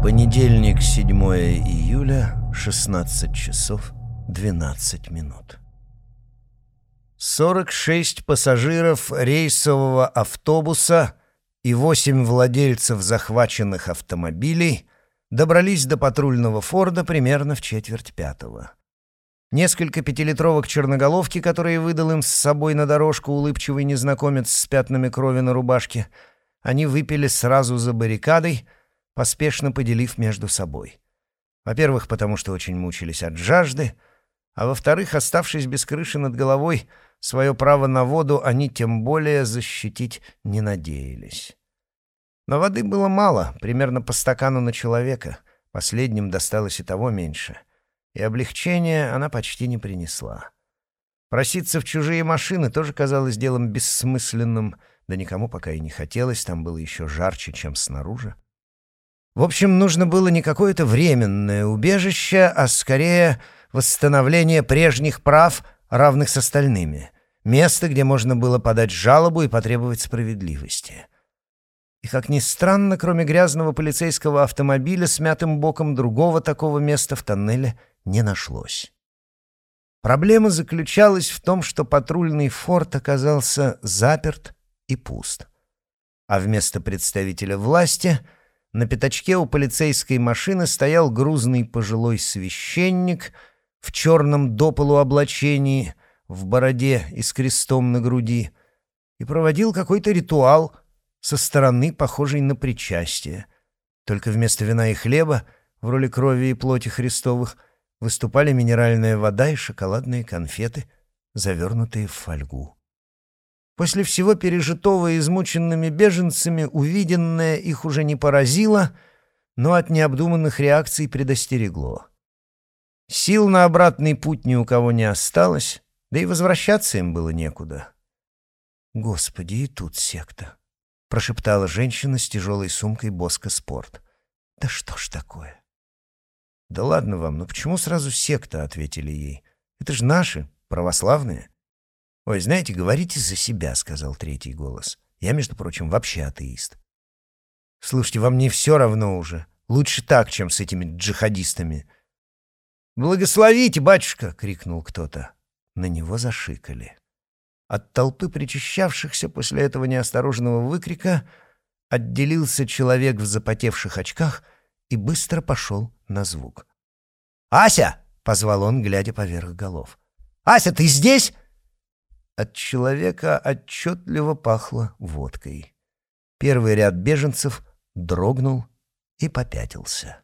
Понедельник, 7 июля, 16 часов 12 минут. 46 пассажиров рейсового автобуса и 8 владельцев захваченных автомобилей добрались до патрульного Форда примерно в четверть пятого. Несколько пятилитровок черноголовки, которые выдал им с собой на дорожку улыбчивый незнакомец с пятнами крови на рубашке, они выпили сразу за баррикадой — поспешно поделив между собой. Во-первых, потому что очень мучились от жажды, а во-вторых, оставшись без крыши над головой, свое право на воду они тем более защитить не надеялись. Но воды было мало, примерно по стакану на человека, последним досталось и того меньше, и облегчения она почти не принесла. Проситься в чужие машины тоже казалось делом бессмысленным, да никому пока и не хотелось, там было еще жарче, чем снаружи. В общем, нужно было не какое-то временное убежище, а скорее восстановление прежних прав, равных с остальными. Место, где можно было подать жалобу и потребовать справедливости. И, как ни странно, кроме грязного полицейского автомобиля с мятым боком другого такого места в тоннеле не нашлось. Проблема заключалась в том, что патрульный форт оказался заперт и пуст. А вместо представителя власти — на пятачке у полицейской машины стоял грузный пожилой священник в черном дополу облачении, в бороде и с крестом на груди, и проводил какой-то ритуал со стороны, похожий на причастие. Только вместо вина и хлеба, в роли крови и плоти Христовых, выступали минеральная вода и шоколадные конфеты, завернутые в фольгу. После всего пережитого измученными беженцами увиденное их уже не поразило, но от необдуманных реакций предостерегло. Сил на обратный путь ни у кого не осталось, да и возвращаться им было некуда. «Господи, и тут секта!» — прошептала женщина с тяжелой сумкой Боска Спорт. «Да что ж такое?» «Да ладно вам, ну почему сразу секта?» — ответили ей. «Это же наши, православные». «Ой, знаете, говорите за себя», — сказал третий голос. «Я, между прочим, вообще атеист». «Слушайте, вам не все равно уже. Лучше так, чем с этими джихадистами». «Благословите, батюшка!» — крикнул кто-то. На него зашикали. От толпы причащавшихся после этого неосторожного выкрика отделился человек в запотевших очках и быстро пошел на звук. «Ася!» — позвал он, глядя поверх голов. «Ася, ты здесь?» От человека отчетливо пахло водкой. Первый ряд беженцев дрогнул и попятился.